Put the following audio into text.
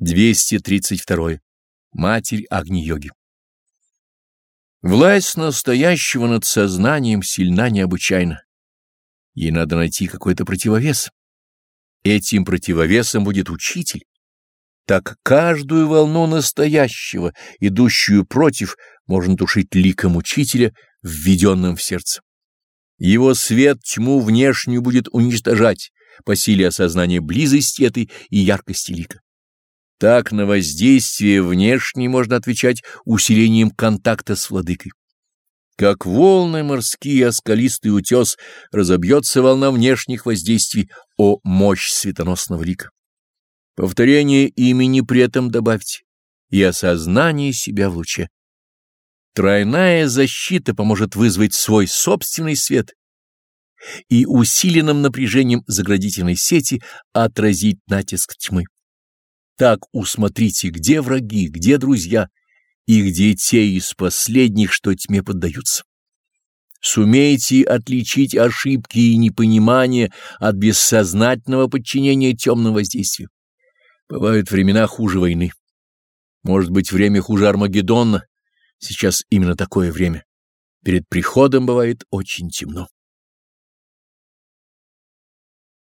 232. Матерь Агни-йоги. Власть настоящего над сознанием сильна необычайно. Ей надо найти какой-то противовес. Этим противовесом будет учитель. Так каждую волну настоящего, идущую против, можно тушить ликом учителя, введенным в сердце. Его свет тьму внешнюю будет уничтожать по силе осознания близости этой и яркости лика. Так на воздействие внешнее можно отвечать усилением контакта с владыкой. Как волны морские, а скалистый утес, разобьется волна внешних воздействий о мощь светоносного лика. Повторение имени при этом добавьте и осознание себя в луче. Тройная защита поможет вызвать свой собственный свет и усиленным напряжением заградительной сети отразить натиск тьмы. Так усмотрите, где враги, где друзья, и где те из последних, что тьме поддаются. Сумейте отличить ошибки и непонимания от бессознательного подчинения темным воздействию. Бывают времена хуже войны. Может быть, время хуже Армагеддона. Сейчас именно такое время. Перед приходом бывает очень темно.